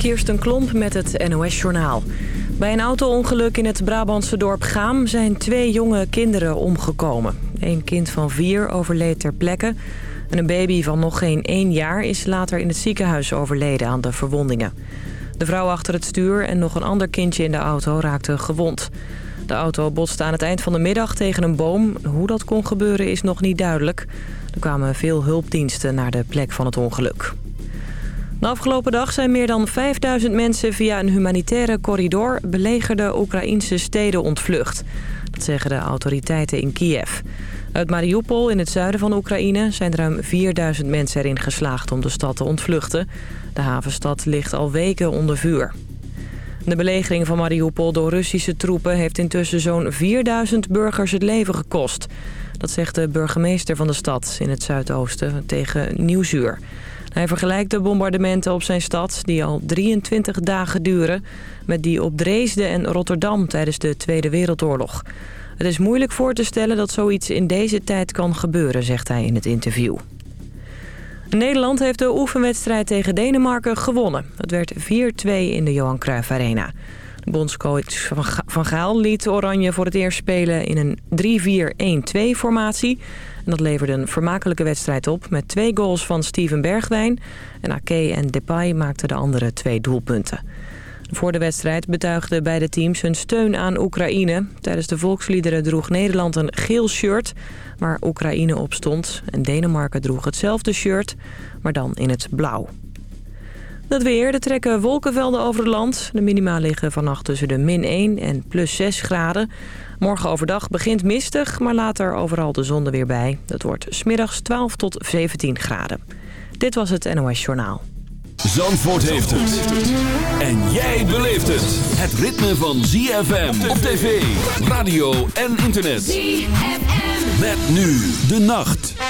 Kirsten Klomp met het NOS-journaal. Bij een auto-ongeluk in het Brabantse dorp Gaam zijn twee jonge kinderen omgekomen. Een kind van vier overleed ter plekke. En een baby van nog geen één jaar is later in het ziekenhuis overleden aan de verwondingen. De vrouw achter het stuur en nog een ander kindje in de auto raakten gewond. De auto botste aan het eind van de middag tegen een boom. Hoe dat kon gebeuren is nog niet duidelijk. Er kwamen veel hulpdiensten naar de plek van het ongeluk. De afgelopen dag zijn meer dan 5000 mensen via een humanitaire corridor belegerde Oekraïnse steden ontvlucht. Dat zeggen de autoriteiten in Kiev. Uit Mariupol in het zuiden van Oekraïne zijn ruim 4000 mensen erin geslaagd om de stad te ontvluchten. De havenstad ligt al weken onder vuur. De belegering van Mariupol door Russische troepen heeft intussen zo'n 4000 burgers het leven gekost. Dat zegt de burgemeester van de stad in het zuidoosten tegen Nieuwsuur. Hij vergelijkt de bombardementen op zijn stad, die al 23 dagen duren... met die op Dresden en Rotterdam tijdens de Tweede Wereldoorlog. Het is moeilijk voor te stellen dat zoiets in deze tijd kan gebeuren, zegt hij in het interview. Nederland heeft de oefenwedstrijd tegen Denemarken gewonnen. Het werd 4-2 in de Johan Cruijff Arena. De bondscoach Van Gaal liet Oranje voor het eerst spelen in een 3-4-1-2 formatie. En dat leverde een vermakelijke wedstrijd op met twee goals van Steven Bergwijn. En Ake en Depay maakten de andere twee doelpunten. Voor de wedstrijd betuigden beide teams hun steun aan Oekraïne. Tijdens de volksliederen droeg Nederland een geel shirt waar Oekraïne op stond. En Denemarken droeg hetzelfde shirt, maar dan in het blauw. Dat weer, er trekken wolkenvelden over het land. De minima liggen vannacht tussen de min 1 en plus 6 graden. Morgen overdag begint mistig, maar later overal de zon er weer bij. Dat wordt smiddags 12 tot 17 graden. Dit was het NOS Journaal. Zandvoort heeft het. En jij beleeft het. Het ritme van ZFM op tv, radio en internet. ZFM. Met nu de nacht.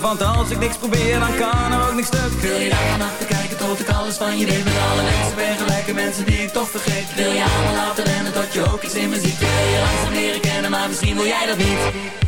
Want als ik niks probeer, dan kan er ook niks stuk. Wil je daar achter kijken tot ik alles van je weet Met alle mensen? Ben gelijke mensen die ik toch vergeet? Wil je allemaal laten rennen tot je ook iets in me ziet? Wil je langzaam leren kennen, maar misschien wil jij dat niet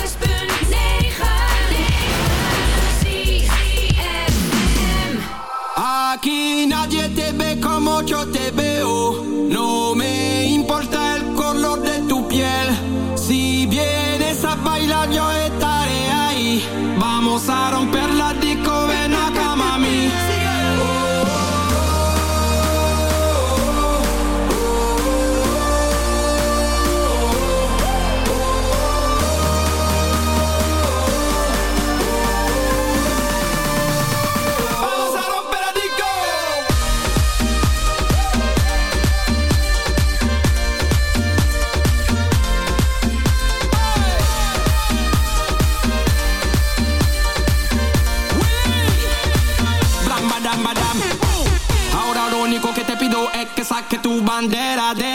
bandera de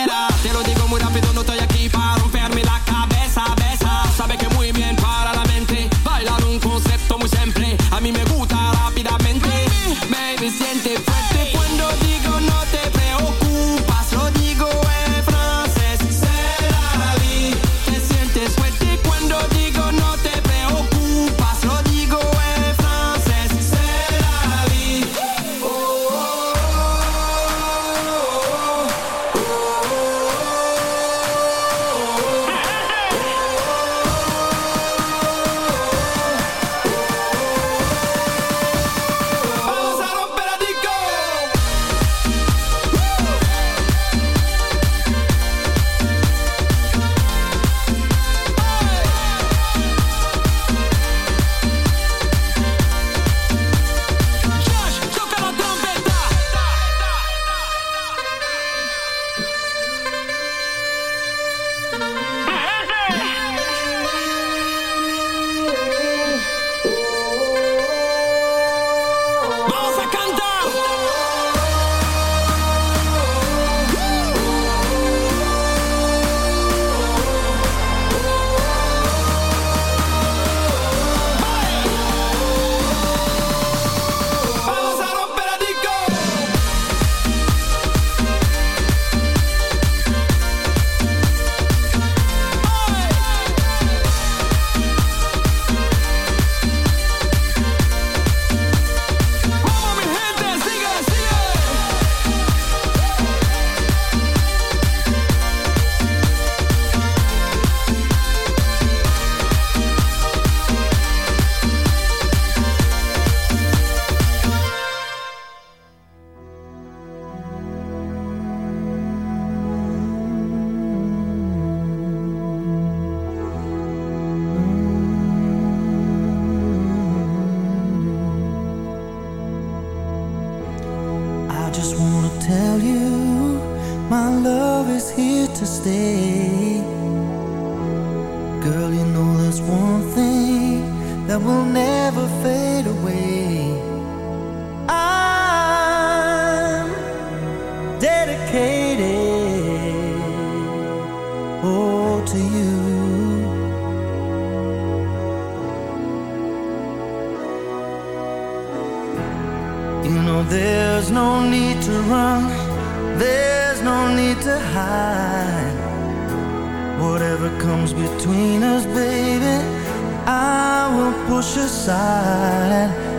push aside.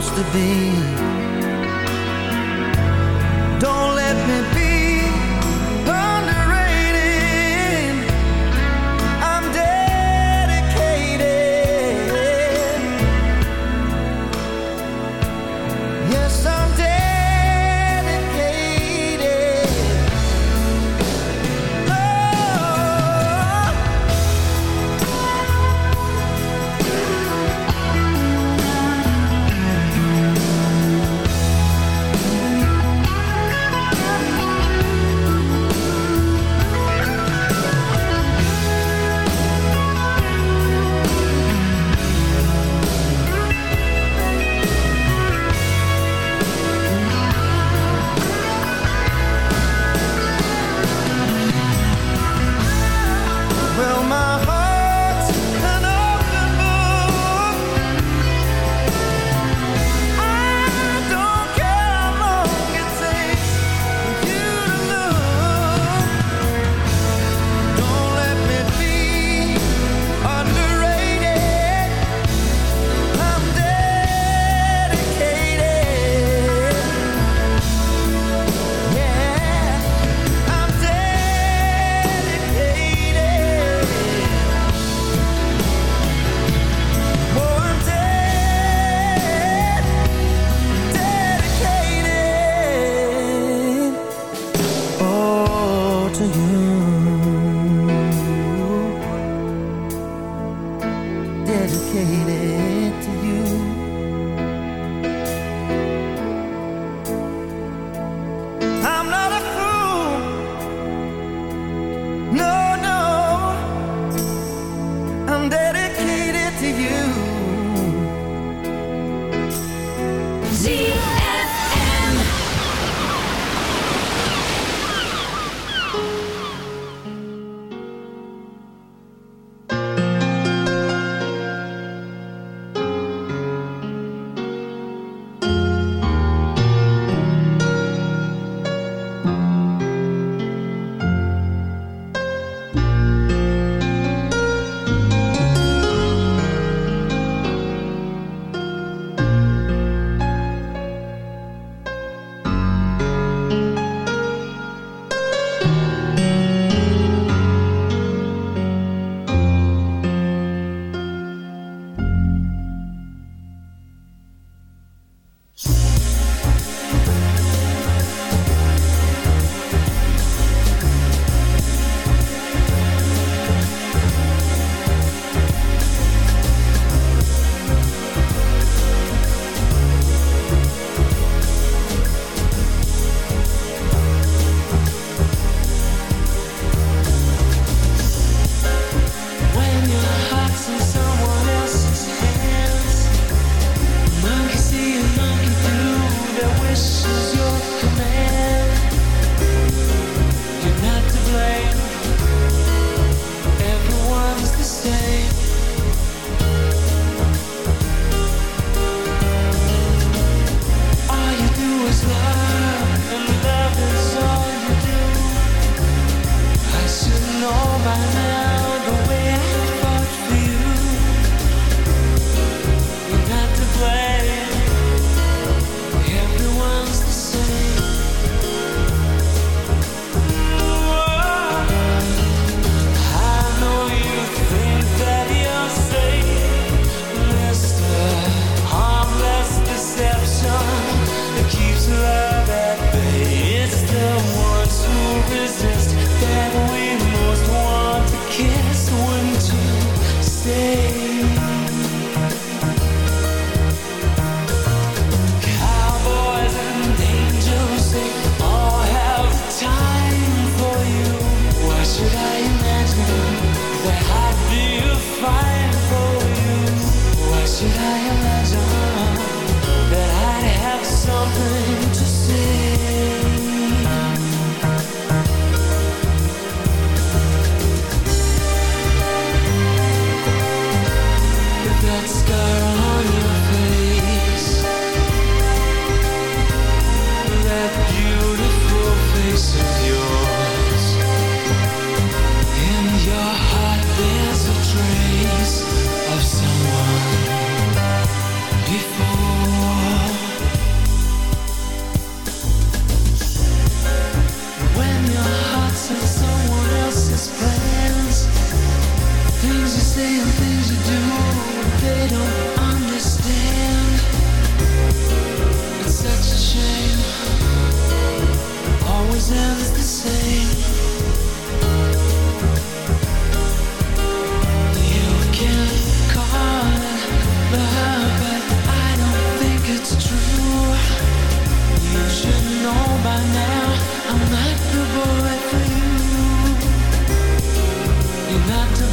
supposed to be. Don't let me be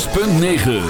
106.9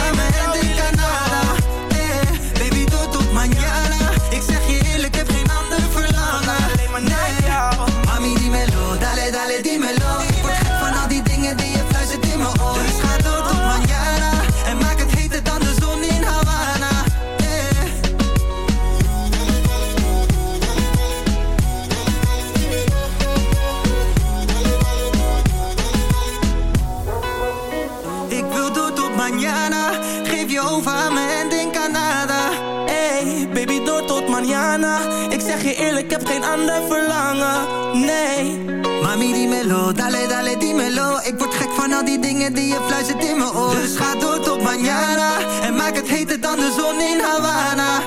verlangen, nee. Mami, dímelo, dale, dale, dímelo Ik word gek van al die dingen die je fluistert in mijn oor. Dus ga door tot mañana En maak het heter dan de zon in Havana,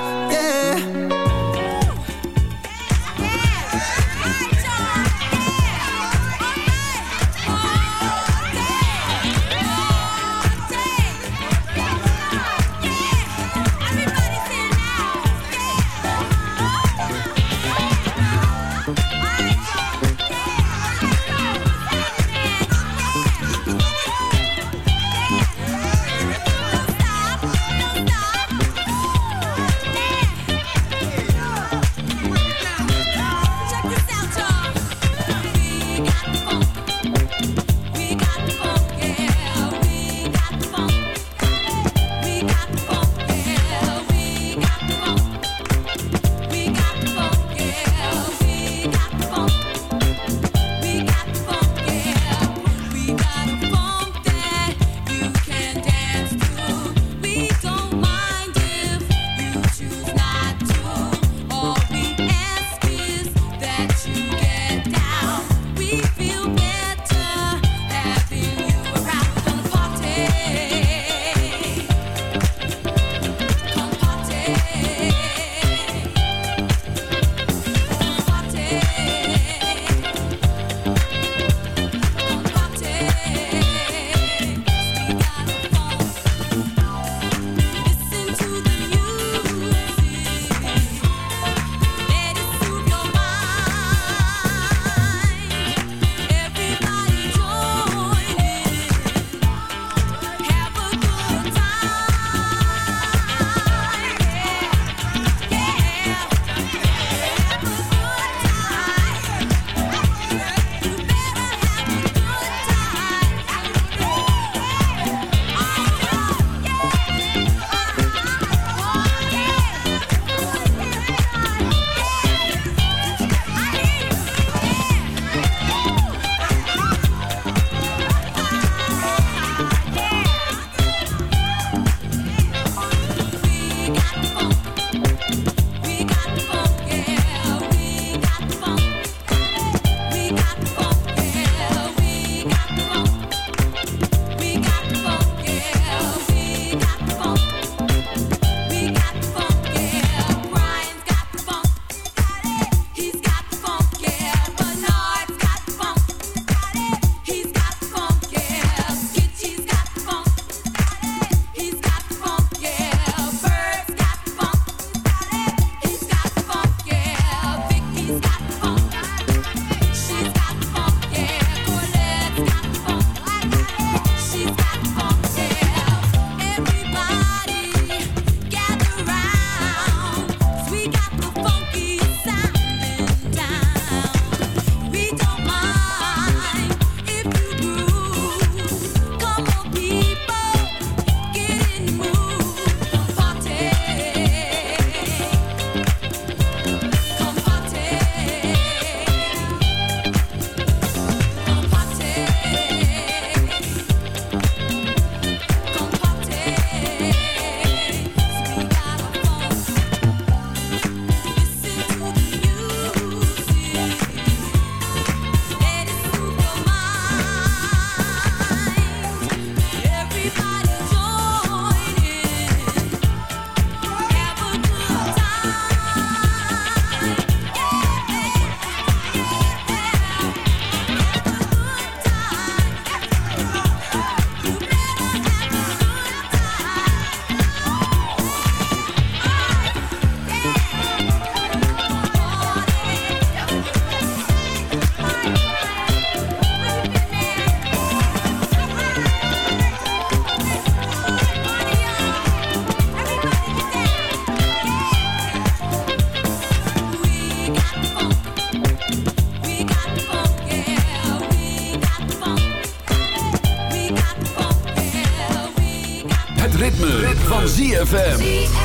ZFM.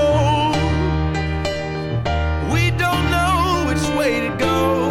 Way to go.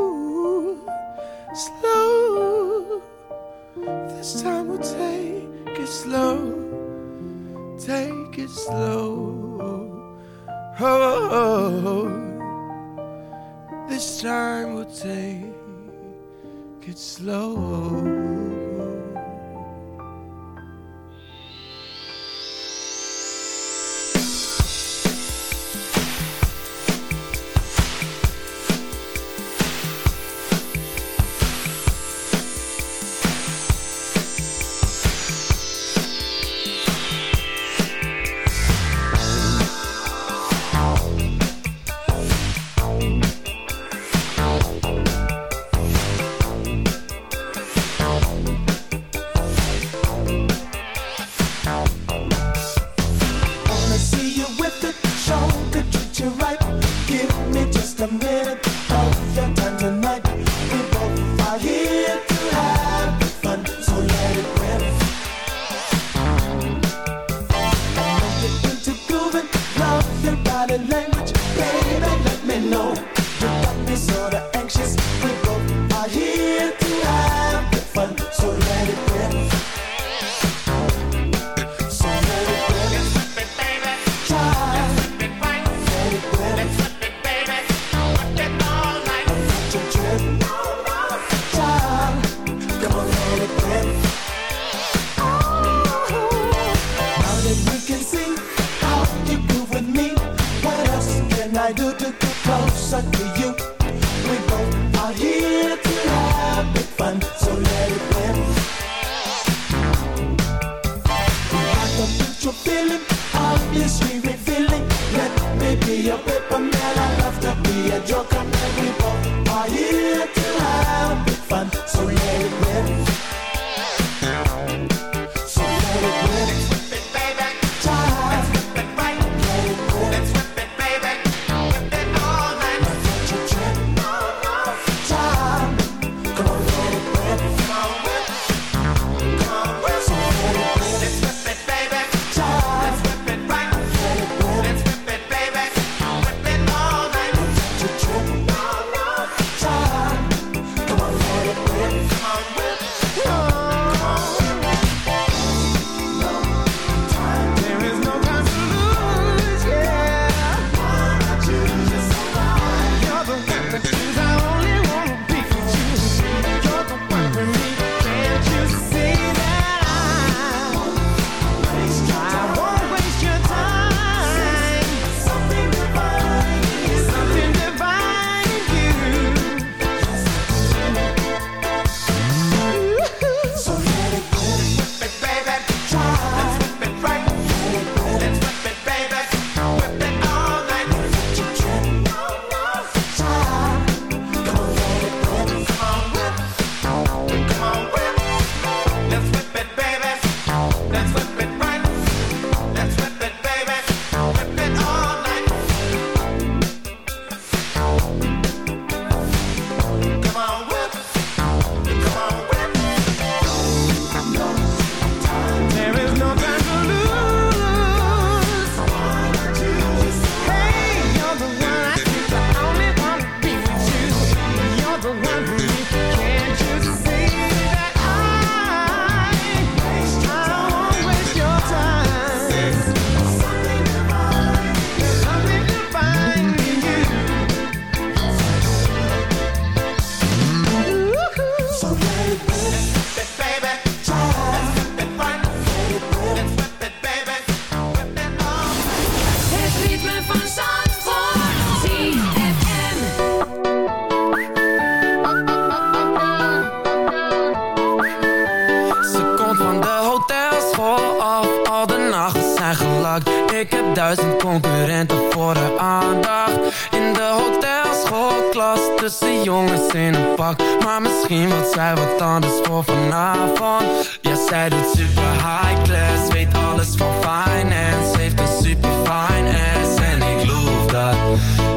duizend concurrenten voor de aandacht. In de hotelschoolklas tussen jongens in een pak. Maar misschien wat zij wat anders voor vanavond. Ja, zij doet super high class, weet alles van finance. Heeft een super fine ass en ik loof dat.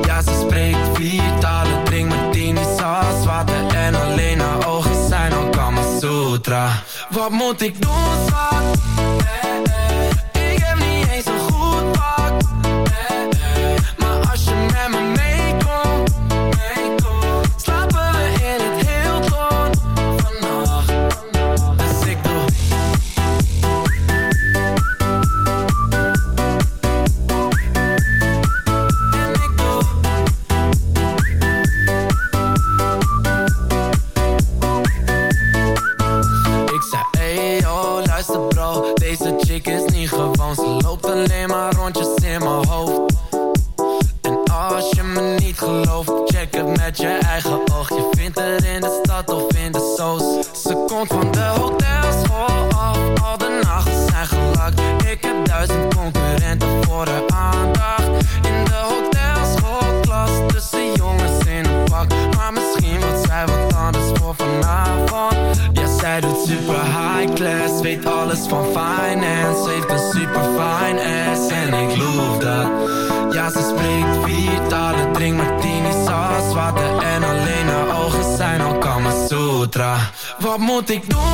Ja, ze spreekt vier talen, drinkt niet zal water En alleen haar ogen zijn al Kama Sutra. Wat moet ik doen, schat? No.